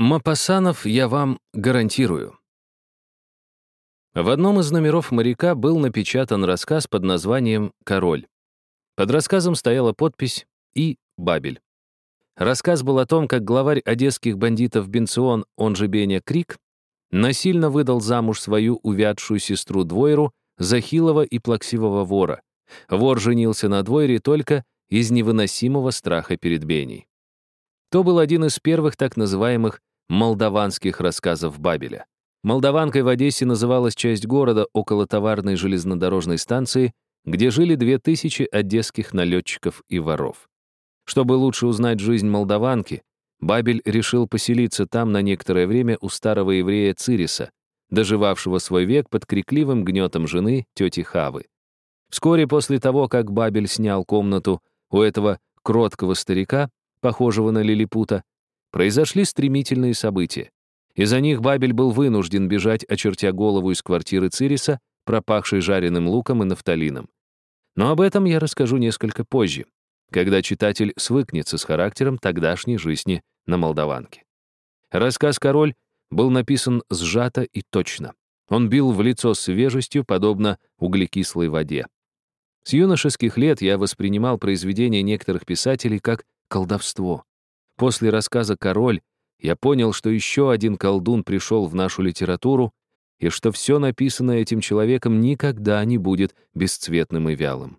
Мапасанов я вам гарантирую. В одном из номеров «Моряка» был напечатан рассказ под названием «Король». Под рассказом стояла подпись «И. Бабель». Рассказ был о том, как главарь одесских бандитов Бенцион, он же Беня Крик, насильно выдал замуж свою увядшую сестру Двойру за хилого и плаксивого вора. Вор женился на Двойре только из невыносимого страха перед Беней. То был один из первых так называемых молдаванских рассказов Бабеля. Молдаванкой в Одессе называлась часть города около товарной железнодорожной станции, где жили две тысячи одесских налетчиков и воров. Чтобы лучше узнать жизнь молдаванки, Бабель решил поселиться там на некоторое время у старого еврея Цириса, доживавшего свой век под крикливым гнетом жены, тети Хавы. Вскоре после того, как Бабель снял комнату у этого кроткого старика, похожего на лилипута, Произошли стремительные события. Из-за них Бабель был вынужден бежать, очертя голову из квартиры Цириса, пропахшей жареным луком и нафталином. Но об этом я расскажу несколько позже, когда читатель свыкнется с характером тогдашней жизни на Молдаванке. Рассказ «Король» был написан сжато и точно. Он бил в лицо свежестью, подобно углекислой воде. С юношеских лет я воспринимал произведения некоторых писателей как колдовство. После рассказа «Король» я понял, что еще один колдун пришел в нашу литературу и что все написанное этим человеком никогда не будет бесцветным и вялым.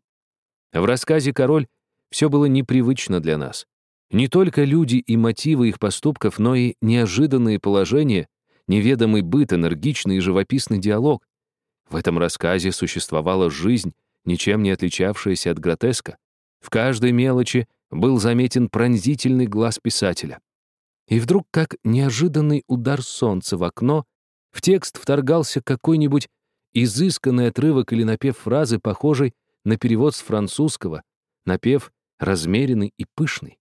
В рассказе «Король» все было непривычно для нас. Не только люди и мотивы их поступков, но и неожиданные положения, неведомый быт, энергичный и живописный диалог. В этом рассказе существовала жизнь, ничем не отличавшаяся от гротеска. В каждой мелочи был заметен пронзительный глаз писателя. И вдруг, как неожиданный удар солнца в окно, в текст вторгался какой-нибудь изысканный отрывок или напев фразы, похожий на перевод с французского, напев размеренный и пышный.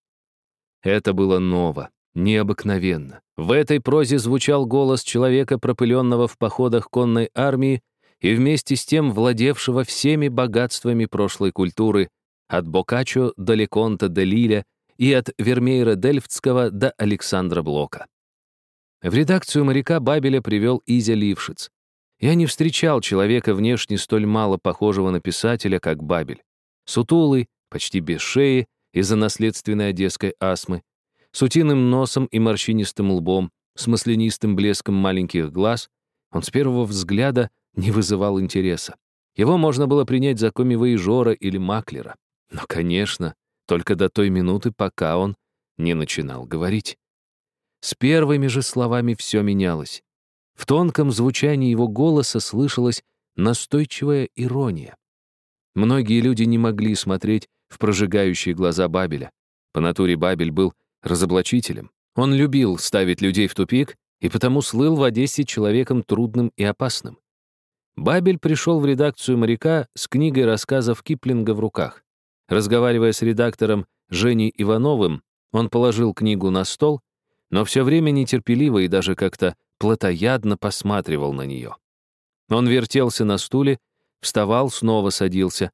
Это было ново, необыкновенно. В этой прозе звучал голос человека, пропыленного в походах конной армии и вместе с тем владевшего всеми богатствами прошлой культуры, от Бокаччо до Леконта де Лиля и от Вермеера Дельфтского до Александра Блока. В редакцию «Моряка» Бабеля привел Изя Лившиц. Я не встречал человека внешне столь мало похожего на писателя, как Бабель. Сутулый, почти без шеи, из-за наследственной одесской астмы, с утиным носом и морщинистым лбом, с маслянистым блеском маленьких глаз, он с первого взгляда не вызывал интереса. Его можно было принять за коми-воежора или маклера. Но, конечно, только до той минуты, пока он не начинал говорить. С первыми же словами все менялось. В тонком звучании его голоса слышалась настойчивая ирония. Многие люди не могли смотреть в прожигающие глаза Бабеля. По натуре Бабель был разоблачителем. Он любил ставить людей в тупик и потому слыл в Одессе человеком трудным и опасным. Бабель пришел в редакцию «Моряка» с книгой рассказов Киплинга в руках. Разговаривая с редактором Женей Ивановым, он положил книгу на стол, но все время нетерпеливо и даже как-то плотоядно посматривал на нее. Он вертелся на стуле, вставал, снова садился.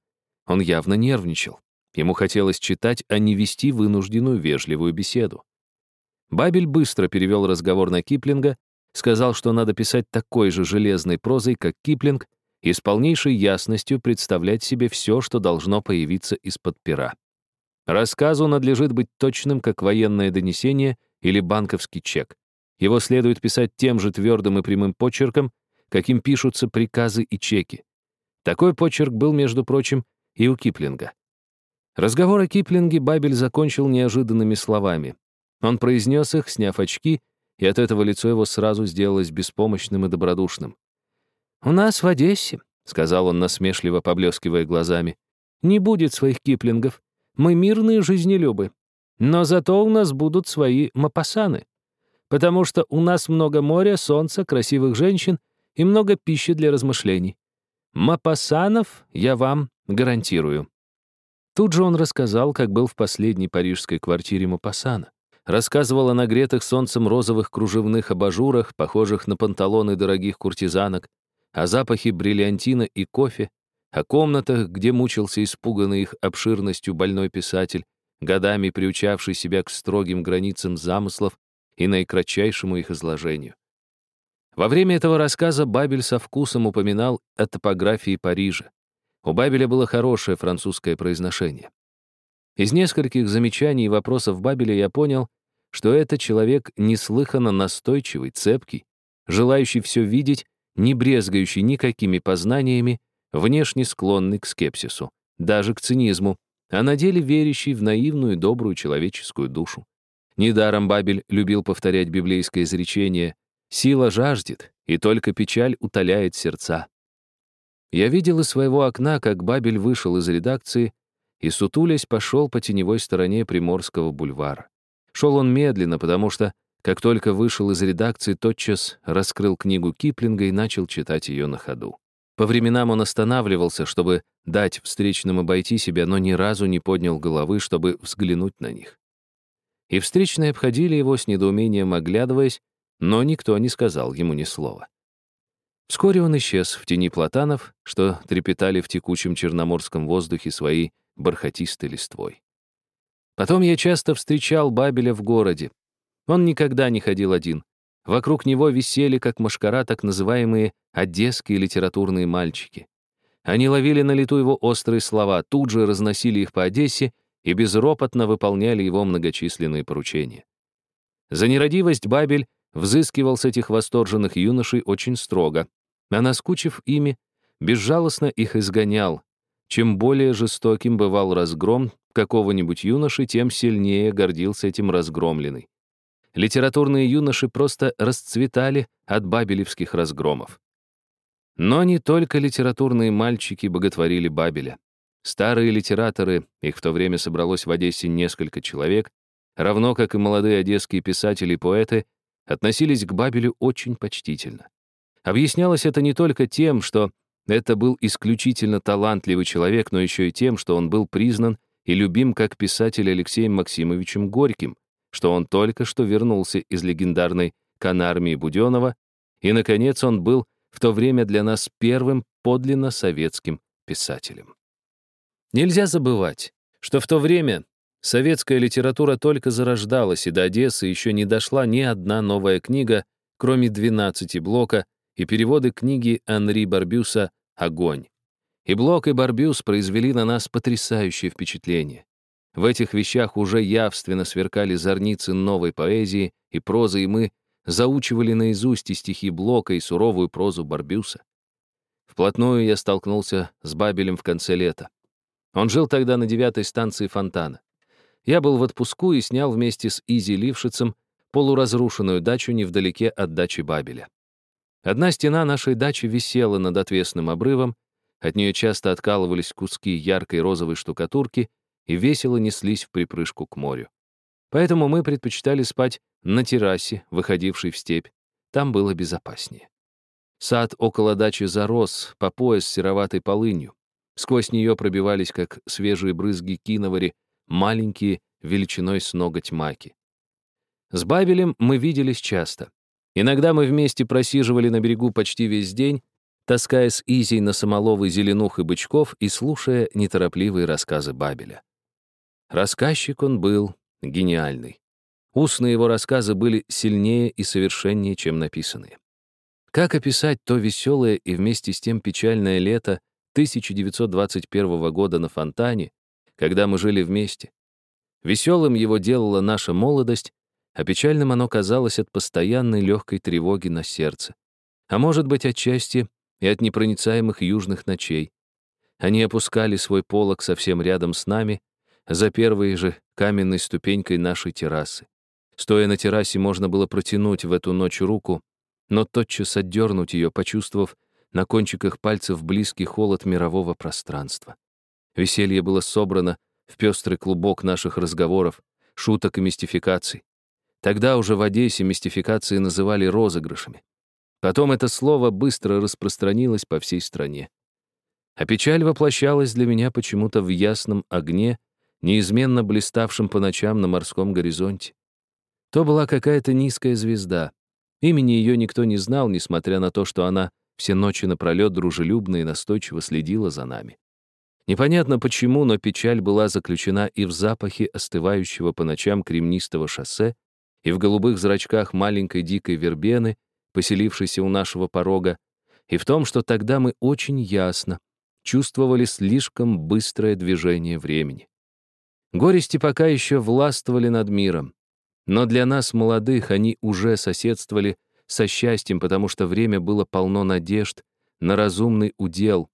Он явно нервничал. Ему хотелось читать, а не вести вынужденную вежливую беседу. Бабель быстро перевел разговор на Киплинга, сказал, что надо писать такой же железной прозой, как Киплинг, и с полнейшей ясностью представлять себе все, что должно появиться из-под пера. Рассказу надлежит быть точным, как военное донесение или банковский чек. Его следует писать тем же твердым и прямым почерком, каким пишутся приказы и чеки. Такой почерк был, между прочим, и у Киплинга. Разговор о Киплинге Бабель закончил неожиданными словами. Он произнес их, сняв очки, и от этого лицо его сразу сделалось беспомощным и добродушным. «У нас в Одессе», — сказал он, насмешливо поблескивая глазами, «не будет своих киплингов. Мы мирные жизнелюбы. Но зато у нас будут свои мапасаны. Потому что у нас много моря, солнца, красивых женщин и много пищи для размышлений. Мапасанов я вам гарантирую». Тут же он рассказал, как был в последней парижской квартире Мапасана. Рассказывал о нагретых солнцем розовых кружевных абажурах, похожих на панталоны дорогих куртизанок, о запахе бриллиантина и кофе, о комнатах, где мучился испуганный их обширностью больной писатель, годами приучавший себя к строгим границам замыслов и наикратчайшему их изложению. Во время этого рассказа Бабель со вкусом упоминал о топографии Парижа. У Бабеля было хорошее французское произношение. Из нескольких замечаний и вопросов Бабеля я понял, что это человек неслыханно настойчивый, цепкий, желающий все видеть, не брезгающий никакими познаниями, внешне склонный к скепсису, даже к цинизму, а на деле верящий в наивную добрую человеческую душу. Недаром Бабель любил повторять библейское изречение «Сила жаждет, и только печаль утоляет сердца». Я видел из своего окна, как Бабель вышел из редакции и, сутулясь, пошел по теневой стороне Приморского бульвара. Шел он медленно, потому что, как только вышел из редакции, тотчас раскрыл книгу Киплинга и начал читать ее на ходу. По временам он останавливался, чтобы дать встречным обойти себя, но ни разу не поднял головы, чтобы взглянуть на них. И встречные обходили его с недоумением, оглядываясь, но никто не сказал ему ни слова. Вскоре он исчез в тени платанов, что трепетали в текучем черноморском воздухе своей бархатистой листвой. Потом я часто встречал Бабеля в городе. Он никогда не ходил один. Вокруг него висели, как машкара, так называемые одесские литературные мальчики. Они ловили на лету его острые слова, тут же разносили их по Одессе и безропотно выполняли его многочисленные поручения. За нерадивость Бабель взыскивал с этих восторженных юношей очень строго, а наскучив ими, безжалостно их изгонял. Чем более жестоким бывал разгром, какого-нибудь юноши, тем сильнее гордился этим разгромленный. Литературные юноши просто расцветали от бабелевских разгромов. Но не только литературные мальчики боготворили Бабеля. Старые литераторы, их в то время собралось в Одессе несколько человек, равно как и молодые одесские писатели и поэты, относились к Бабелю очень почтительно. Объяснялось это не только тем, что это был исключительно талантливый человек, но еще и тем, что он был признан и любим как писатель Алексеем Максимовичем Горьким, что он только что вернулся из легендарной Канармии Буденова, и, наконец, он был в то время для нас первым подлинно советским писателем. Нельзя забывать, что в то время советская литература только зарождалась, и до Одессы еще не дошла ни одна новая книга, кроме «12 блока» и переводы книги Анри Барбюса «Огонь». И Блок, и Барбюс произвели на нас потрясающее впечатление. В этих вещах уже явственно сверкали зорницы новой поэзии и прозы, и мы заучивали наизусть и стихи Блока, и суровую прозу Барбюса. Вплотную я столкнулся с Бабелем в конце лета. Он жил тогда на девятой станции Фонтана. Я был в отпуску и снял вместе с Изи Лившицем полуразрушенную дачу невдалеке от дачи Бабеля. Одна стена нашей дачи висела над отвесным обрывом, от нее часто откалывались куски яркой розовой штукатурки и весело неслись в припрыжку к морю. Поэтому мы предпочитали спать на террасе, выходившей в степь. Там было безопаснее. Сад около дачи зарос по пояс сероватой полынью. Сквозь нее пробивались, как свежие брызги киновари, маленькие, величиной с ноготь маки. С Бабелем мы виделись часто. Иногда мы вместе просиживали на берегу почти весь день, таская с Изей на самоловы зеленух и бычков и слушая неторопливые рассказы Бабеля. Рассказчик он был гениальный. Устные его рассказы были сильнее и совершеннее, чем написанные. Как описать то веселое и вместе с тем печальное лето 1921 года на Фонтане, когда мы жили вместе? Веселым его делала наша молодость, а печальным оно казалось от постоянной легкой тревоги на сердце. А может быть, отчасти и от непроницаемых южных ночей. Они опускали свой полог совсем рядом с нами, за первой же каменной ступенькой нашей террасы. Стоя на террасе, можно было протянуть в эту ночь руку, но тотчас отдернуть ее, почувствовав на кончиках пальцев близкий холод мирового пространства. Веселье было собрано в пестрый клубок наших разговоров, шуток и мистификаций. Тогда уже в Одессе мистификации называли розыгрышами. Потом это слово быстро распространилось по всей стране. А печаль воплощалась для меня почему-то в ясном огне, неизменно блиставшем по ночам на морском горизонте. То была какая-то низкая звезда. Имени ее никто не знал, несмотря на то, что она все ночи напролет дружелюбно и настойчиво следила за нами. Непонятно почему, но печаль была заключена и в запахе остывающего по ночам кремнистого шоссе, и в голубых зрачках маленькой дикой вербены, поселившейся у нашего порога, и в том, что тогда мы очень ясно чувствовали слишком быстрое движение времени. Горести пока еще властвовали над миром, но для нас, молодых, они уже соседствовали со счастьем, потому что время было полно надежд на разумный удел,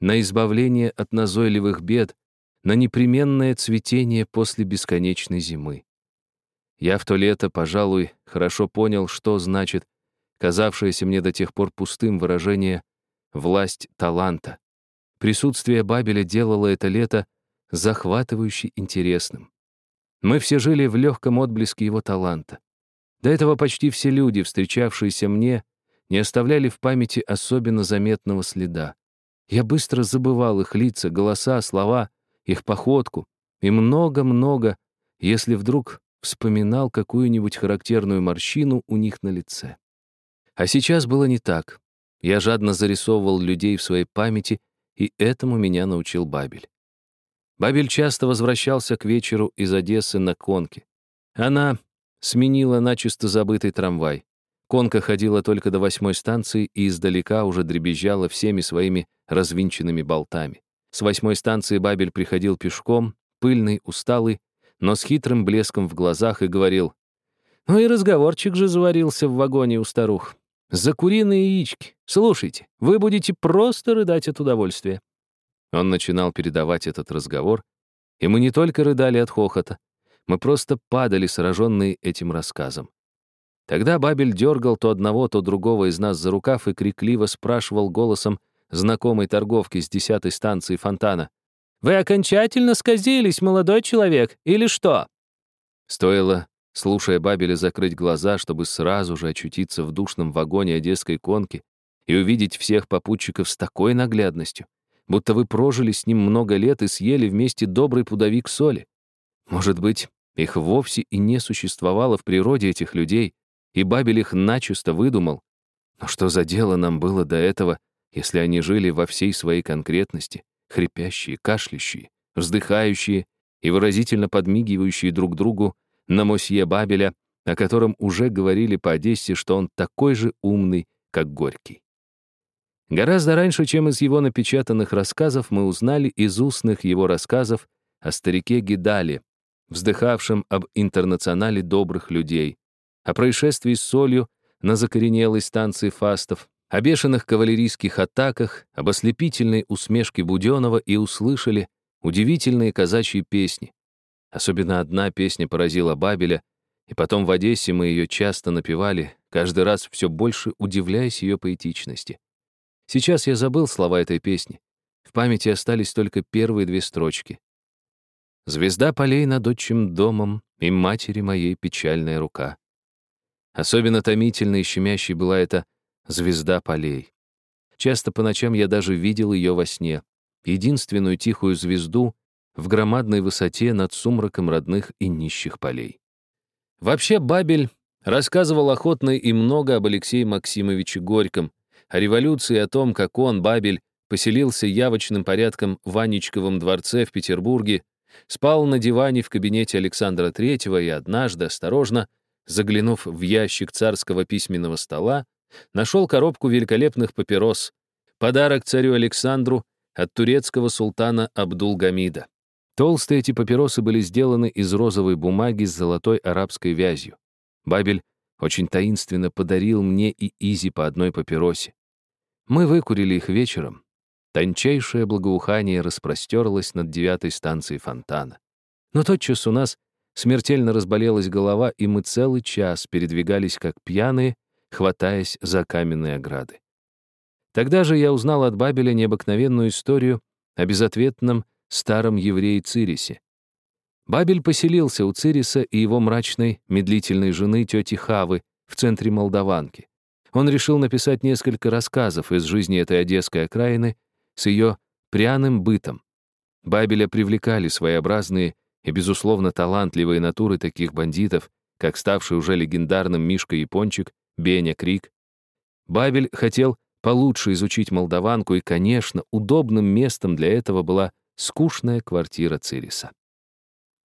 на избавление от назойливых бед, на непременное цветение после бесконечной зимы. Я в то лето, пожалуй, хорошо понял, что значит казавшееся мне до тех пор пустым выражение «власть таланта». Присутствие Бабеля делало это лето захватывающе интересным. Мы все жили в легком отблеске его таланта. До этого почти все люди, встречавшиеся мне, не оставляли в памяти особенно заметного следа. Я быстро забывал их лица, голоса, слова, их походку и много-много, если вдруг вспоминал какую-нибудь характерную морщину у них на лице. А сейчас было не так. Я жадно зарисовывал людей в своей памяти, и этому меня научил Бабель. Бабель часто возвращался к вечеру из Одессы на конке. Она сменила начисто забытый трамвай. Конка ходила только до восьмой станции и издалека уже дребезжала всеми своими развинченными болтами. С восьмой станции Бабель приходил пешком, пыльный, усталый, но с хитрым блеском в глазах и говорил, «Ну и разговорчик же заварился в вагоне у старух. За куриные яички. Слушайте, вы будете просто рыдать от удовольствия». Он начинал передавать этот разговор, и мы не только рыдали от хохота, мы просто падали, сраженные этим рассказом. Тогда Бабель дергал то одного, то другого из нас за рукав и крикливо спрашивал голосом знакомой торговки с десятой станции фонтана. «Вы окончательно сказились, молодой человек, или что?» Стоило, слушая Бабеля, закрыть глаза, чтобы сразу же очутиться в душном вагоне одесской конки и увидеть всех попутчиков с такой наглядностью, будто вы прожили с ним много лет и съели вместе добрый пудовик соли. Может быть, их вовсе и не существовало в природе этих людей, и Бабель их начисто выдумал. Но что за дело нам было до этого, если они жили во всей своей конкретности, хрипящие, кашлящие, вздыхающие и выразительно подмигивающие друг другу на мосье Бабеля, о котором уже говорили по Одессе, что он такой же умный, как Горький. Гораздо раньше, чем из его напечатанных рассказов, мы узнали из устных его рассказов о старике Гидале, вздыхавшем об интернационале добрых людей, о происшествии с солью на закоренелой станции фастов, о бешеных кавалерийских атаках, об ослепительной усмешке Буденова и услышали удивительные казачьи песни. Особенно одна песня поразила Бабеля, и потом в Одессе мы ее часто напевали, каждый раз все больше удивляясь ее поэтичности. Сейчас я забыл слова этой песни. В памяти остались только первые две строчки. «Звезда полей над отчим домом и матери моей печальная рука». Особенно томительной и щемящей была эта «звезда полей». Часто по ночам я даже видел ее во сне, единственную тихую звезду в громадной высоте над сумраком родных и нищих полей. Вообще Бабель рассказывал охотно и много об Алексее Максимовиче Горьком, о революции, о том, как он, Бабель, поселился явочным порядком в Анечковом дворце в Петербурге, спал на диване в кабинете Александра Третьего и однажды, осторожно, заглянув в ящик царского письменного стола, нашел коробку великолепных папирос, подарок царю Александру от турецкого султана Абдулгамида. Толстые эти папиросы были сделаны из розовой бумаги с золотой арабской вязью. Бабель очень таинственно подарил мне и Изи по одной папиросе. Мы выкурили их вечером. Тончайшее благоухание распростерлось над девятой станцией фонтана. Но тотчас у нас смертельно разболелась голова, и мы целый час передвигались как пьяные, хватаясь за каменные ограды. Тогда же я узнал от Бабеля необыкновенную историю о безответном старом еврее Цирисе. Бабель поселился у Цириса и его мрачной, медлительной жены тети Хавы в центре Молдаванки. Он решил написать несколько рассказов из жизни этой одесской окраины с ее пряным бытом. Бабеля привлекали своеобразные и, безусловно, талантливые натуры таких бандитов, как ставший уже легендарным Мишка Япончик, Беня Крик. Бабель хотел получше изучить Молдаванку, и, конечно, удобным местом для этого была скучная квартира Цириса.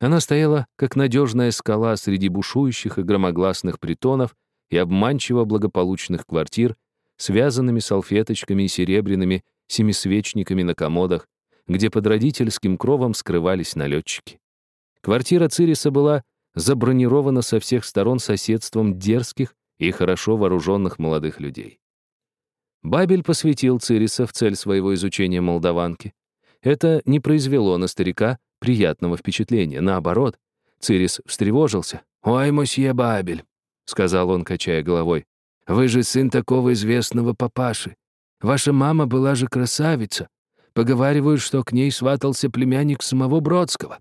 Она стояла, как надежная скала среди бушующих и громогласных притонов и обманчиво благополучных квартир, связанными салфеточками и серебряными семисвечниками на комодах, где под родительским кровом скрывались налетчики. Квартира Цириса была забронирована со всех сторон соседством дерзких и хорошо вооруженных молодых людей. Бабель посвятил Цириса в цель своего изучения молдаванки. Это не произвело на старика приятного впечатления. Наоборот, Цирис встревожился. «Ой, мосье Бабель», — сказал он, качая головой, «вы же сын такого известного папаши. Ваша мама была же красавица. Поговаривают, что к ней сватался племянник самого Бродского.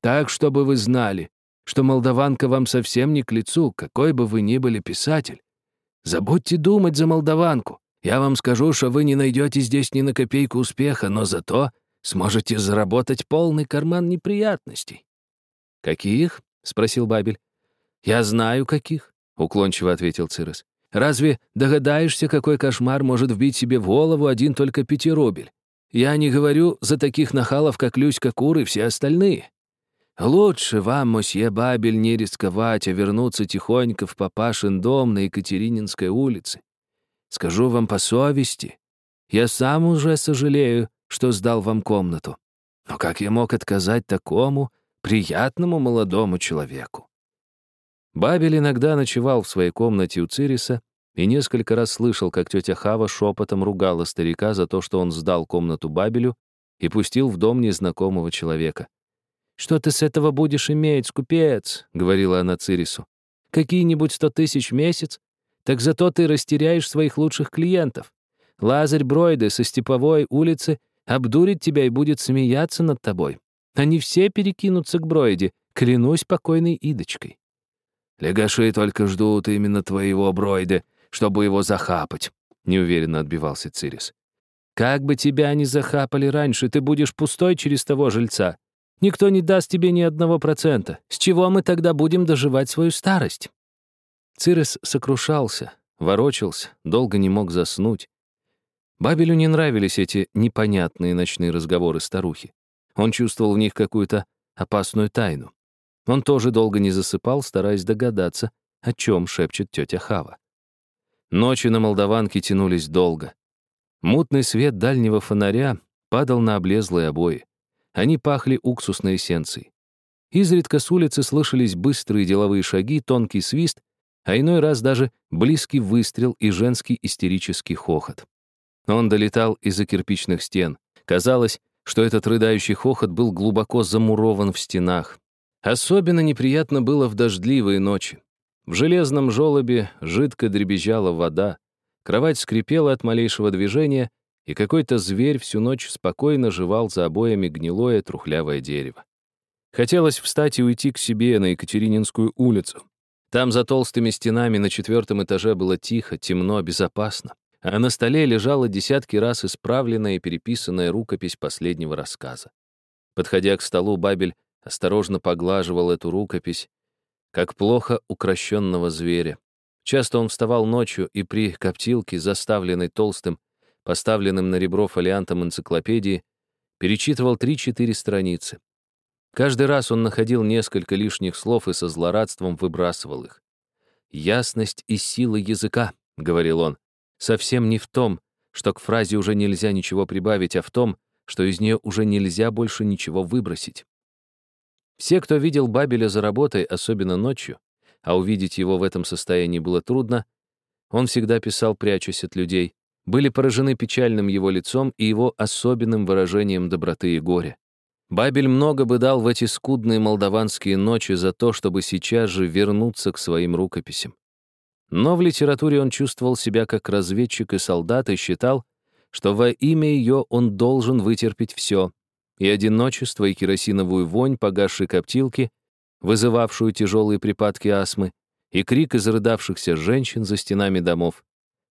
Так, чтобы вы знали, что молдаванка вам совсем не к лицу, какой бы вы ни были писатель. Забудьте думать за молдаванку. Я вам скажу, что вы не найдете здесь ни на копейку успеха, но зато сможете заработать полный карман неприятностей». «Каких?» — спросил Бабель. «Я знаю, каких», — уклончиво ответил Цирос. «Разве догадаешься, какой кошмар может вбить себе в голову один только пятирубель? Я не говорю за таких нахалов, как Люська Кур и все остальные. Лучше вам, мосье Бабель, не рисковать, а вернуться тихонько в папашин дом на Екатерининской улице. Скажу вам по совести, я сам уже сожалею, что сдал вам комнату. Но как я мог отказать такому приятному молодому человеку? Бабель иногда ночевал в своей комнате у Цириса и несколько раз слышал, как тетя Хава шепотом ругала старика за то, что он сдал комнату Бабелю и пустил в дом незнакомого человека. «Что ты с этого будешь иметь, скупец?» — говорила она Цирису. «Какие-нибудь сто тысяч в месяц? Так зато ты растеряешь своих лучших клиентов. Лазарь Бройде со Степовой улицы обдурит тебя и будет смеяться над тобой. Они все перекинутся к Бройде, клянусь покойной Идочкой». «Легаши только ждут именно твоего Бройде, чтобы его захапать», — неуверенно отбивался Цирис. «Как бы тебя ни захапали раньше, ты будешь пустой через того жильца. Никто не даст тебе ни одного процента. С чего мы тогда будем доживать свою старость?» Цирес сокрушался, ворочался, долго не мог заснуть. Бабелю не нравились эти непонятные ночные разговоры старухи. Он чувствовал в них какую-то опасную тайну. Он тоже долго не засыпал, стараясь догадаться, о чем шепчет тетя Хава. Ночи на Молдаванке тянулись долго. Мутный свет дальнего фонаря падал на облезлые обои. Они пахли уксусной эссенцией. Изредка с улицы слышались быстрые деловые шаги, тонкий свист, а иной раз даже близкий выстрел и женский истерический хохот. Он долетал из-за кирпичных стен. Казалось, что этот рыдающий хохот был глубоко замурован в стенах. Особенно неприятно было в дождливые ночи. В железном желобе жидко дребезжала вода, кровать скрипела от малейшего движения, и какой-то зверь всю ночь спокойно жевал за обоями гнилое трухлявое дерево. Хотелось встать и уйти к себе на Екатерининскую улицу. Там за толстыми стенами на четвертом этаже было тихо, темно, безопасно. А на столе лежала десятки раз исправленная и переписанная рукопись последнего рассказа. Подходя к столу, Бабель осторожно поглаживал эту рукопись, как плохо укращенного зверя. Часто он вставал ночью и при коптилке, заставленной толстым, поставленным на ребро фолиантом энциклопедии, перечитывал три-четыре страницы. Каждый раз он находил несколько лишних слов и со злорадством выбрасывал их. «Ясность и сила языка», — говорил он, — «совсем не в том, что к фразе уже нельзя ничего прибавить, а в том, что из нее уже нельзя больше ничего выбросить». Все, кто видел Бабеля за работой, особенно ночью, а увидеть его в этом состоянии было трудно, он всегда писал, прячась от людей, были поражены печальным его лицом и его особенным выражением доброты и горя. Бабель много бы дал в эти скудные молдаванские ночи за то, чтобы сейчас же вернуться к своим рукописям. Но в литературе он чувствовал себя как разведчик и солдат и считал, что во имя ее он должен вытерпеть все, и одиночество, и керосиновую вонь погасшей коптилки, вызывавшую тяжелые припадки астмы, и крик изрыдавшихся женщин за стенами домов.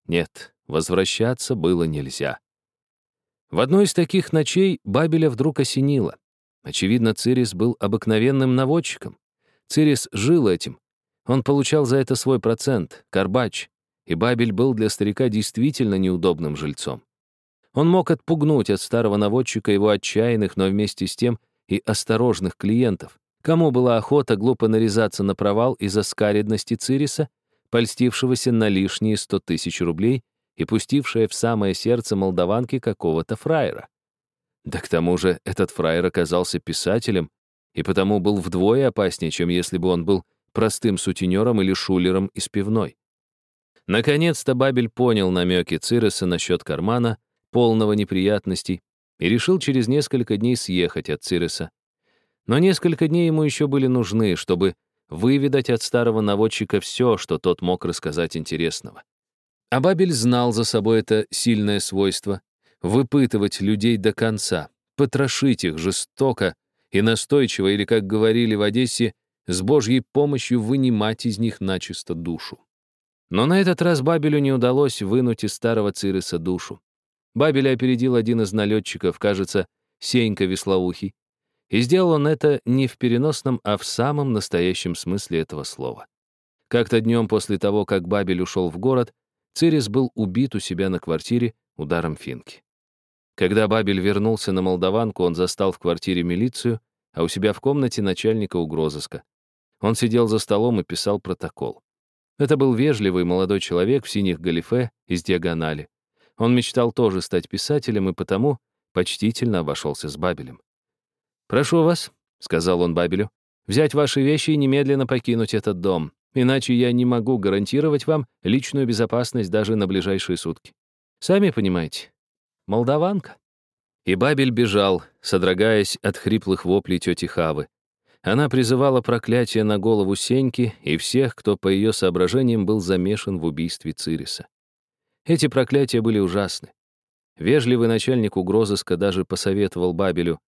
Нет, Возвращаться было нельзя. В одной из таких ночей Бабеля вдруг осенило. Очевидно, Цирис был обыкновенным наводчиком. Цирис жил этим. Он получал за это свой процент, карбач, и Бабель был для старика действительно неудобным жильцом. Он мог отпугнуть от старого наводчика его отчаянных, но вместе с тем и осторожных клиентов, Кому была охота глупо нарезаться на провал из-за скаридности Цириса, польстившегося на лишние сто тысяч рублей и пустившая в самое сердце молдаванки какого-то фраера? Да к тому же этот фраер оказался писателем и потому был вдвое опаснее, чем если бы он был простым сутенером или шулером из пивной. Наконец-то Бабель понял намеки Циреса насчет кармана, полного неприятностей, и решил через несколько дней съехать от Циреса. Но несколько дней ему еще были нужны, чтобы выведать от старого наводчика все, что тот мог рассказать интересного. А Бабель знал за собой это сильное свойство — выпытывать людей до конца, потрошить их жестоко и настойчиво, или, как говорили в Одессе, с Божьей помощью вынимать из них начисто душу. Но на этот раз Бабелю не удалось вынуть из старого Цириса душу. Бабеля опередил один из налетчиков, кажется, Сенька Веслоухий. И сделал он это не в переносном, а в самом настоящем смысле этого слова. Как-то днем после того, как Бабель ушел в город, Цирис был убит у себя на квартире ударом финки. Когда Бабель вернулся на Молдаванку, он застал в квартире милицию, а у себя в комнате начальника угрозыска. Он сидел за столом и писал протокол. Это был вежливый молодой человек в синих галифе из диагонали. Он мечтал тоже стать писателем и потому почтительно обошелся с Бабелем. «Прошу вас», — сказал он Бабелю, «взять ваши вещи и немедленно покинуть этот дом, иначе я не могу гарантировать вам личную безопасность даже на ближайшие сутки. Сами понимаете, молдаванка». И Бабель бежал, содрогаясь от хриплых воплей тети Хавы. Она призывала проклятие на голову Сеньки и всех, кто, по ее соображениям, был замешан в убийстве Цириса. Эти проклятия были ужасны. Вежливый начальник угрозыска даже посоветовал Бабелю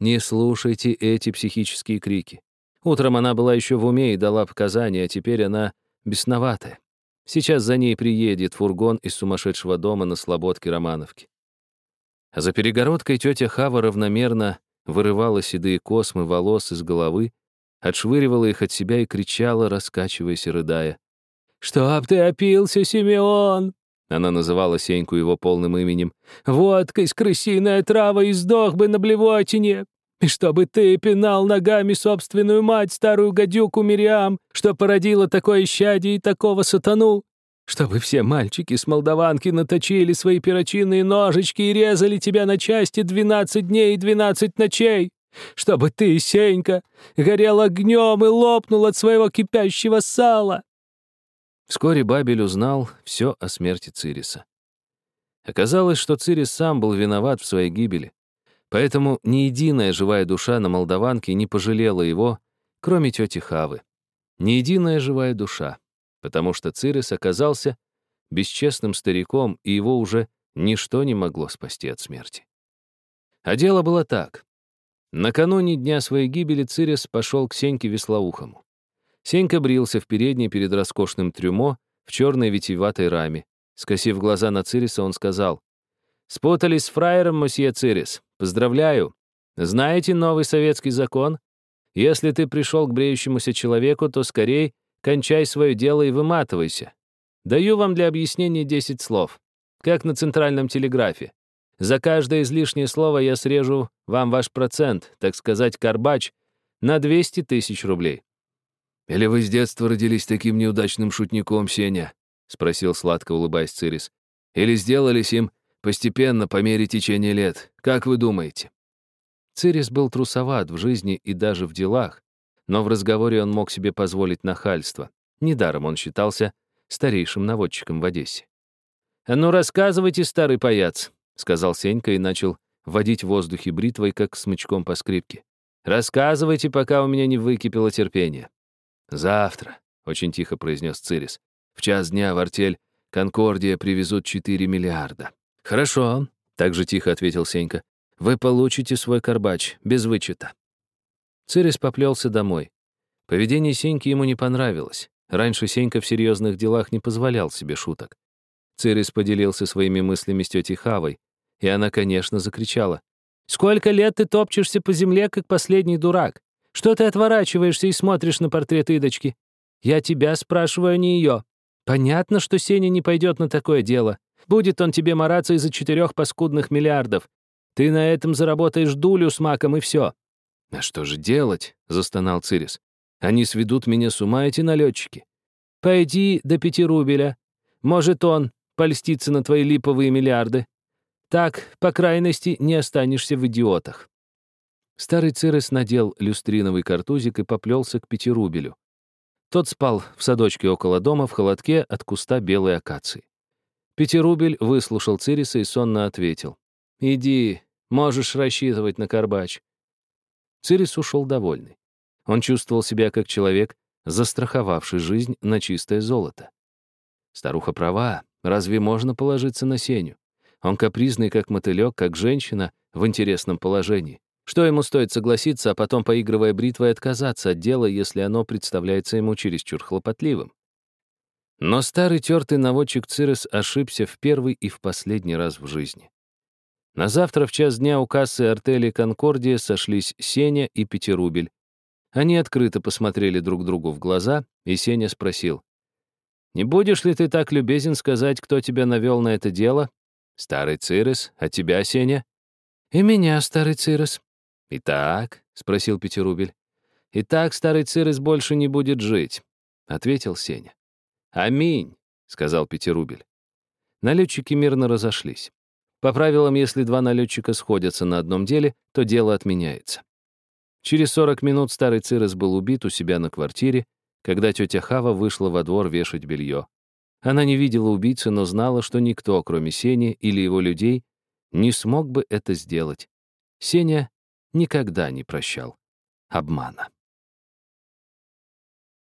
«Не слушайте эти психические крики. Утром она была еще в уме и дала показания, а теперь она бесноватая. Сейчас за ней приедет фургон из сумасшедшего дома на Слободке Романовки». А за перегородкой тетя Хава равномерно вырывала седые космы волос из головы, отшвыривала их от себя и кричала, раскачиваясь и рыдая. «Чтоб ты опился, Симеон! Она называла Сеньку его полным именем. «Водкой с крысиная трава и сдох бы на блевотине! И чтобы ты пинал ногами собственную мать, старую гадюку Мириам, что породила такое щадие и такого сатану! Чтобы все мальчики с молдаванки наточили свои перочинные ножички и резали тебя на части двенадцать дней и двенадцать ночей! Чтобы ты, Сенька, горел огнем и лопнул от своего кипящего сала!» Вскоре Бабель узнал все о смерти Цириса. Оказалось, что Цирис сам был виноват в своей гибели, поэтому ни единая живая душа на Молдаванке не пожалела его, кроме тети Хавы. Ни единая живая душа, потому что Цирис оказался бесчестным стариком, и его уже ничто не могло спасти от смерти. А дело было так. Накануне дня своей гибели Цирис пошел к Сеньке Веслоухому. Сенька брился в передней перед роскошным трюмо в черной витиеватой раме. Скосив глаза на Цириса, он сказал, «Спутались с фраером, мосье Цирис. Поздравляю. Знаете новый советский закон? Если ты пришел к бреющемуся человеку, то скорее кончай свое дело и выматывайся. Даю вам для объяснения 10 слов, как на центральном телеграфе. За каждое излишнее слово я срежу вам ваш процент, так сказать, карбач, на 200 тысяч рублей. «Или вы с детства родились таким неудачным шутником, Сеня?» — спросил сладко улыбаясь Цирис. «Или сделались им постепенно, по мере течения лет? Как вы думаете?» Цирис был трусоват в жизни и даже в делах, но в разговоре он мог себе позволить нахальство. Недаром он считался старейшим наводчиком в Одессе. «А ну, рассказывайте, старый паяц», — сказал Сенька и начал водить в воздухе бритвой, как смычком по скрипке. «Рассказывайте, пока у меня не выкипело терпение. «Завтра», — очень тихо произнес Цирис, «в час дня в артель Конкордия привезут 4 миллиарда». «Хорошо», — так же тихо ответил Сенька. «Вы получите свой карбач, без вычета». Цирис поплелся домой. Поведение Сеньки ему не понравилось. Раньше Сенька в серьезных делах не позволял себе шуток. Цирис поделился своими мыслями с тетей Хавой, и она, конечно, закричала. «Сколько лет ты топчешься по земле, как последний дурак? Что ты отворачиваешься и смотришь на портрет Идочки? Я тебя спрашиваю, а не ее. Понятно, что Сеня не пойдет на такое дело. Будет он тебе мараться из-за четырех паскудных миллиардов. Ты на этом заработаешь дулю с маком и все. «А что же делать?» — застонал Цирис. «Они сведут меня с ума, эти налетчики. Пойди до пяти рубеля. Может, он польстится на твои липовые миллиарды. Так, по крайности, не останешься в идиотах». Старый Цирес надел люстриновый картузик и поплелся к пятирубелю. Тот спал в садочке около дома в холодке от куста белой акации. Пятирубель выслушал Цириса и сонно ответил. «Иди, можешь рассчитывать на Карбач». Цирис ушел довольный. Он чувствовал себя как человек, застраховавший жизнь на чистое золото. Старуха права, разве можно положиться на Сеню? Он капризный, как мотылек, как женщина в интересном положении. Что ему стоит согласиться, а потом, поигрывая бритвой, отказаться от дела, если оно представляется ему чересчур хлопотливым? Но старый тертый наводчик Цирес ошибся в первый и в последний раз в жизни. На завтра в час дня у кассы артели «Конкордия» сошлись Сеня и Пятирубель. Они открыто посмотрели друг другу в глаза, и Сеня спросил, «Не будешь ли ты так любезен сказать, кто тебя навел на это дело?» «Старый Цирес, а тебя, Сеня?» «И меня, старый Цирес», «Итак?» — спросил Пятирубель. «Итак, старый Цирес больше не будет жить», — ответил Сеня. «Аминь», — сказал Пятирубель. Налетчики мирно разошлись. По правилам, если два налетчика сходятся на одном деле, то дело отменяется. Через 40 минут старый Цирес был убит у себя на квартире, когда тетя Хава вышла во двор вешать белье. Она не видела убийцы, но знала, что никто, кроме Сени или его людей, не смог бы это сделать. Сеня никогда не прощал обмана.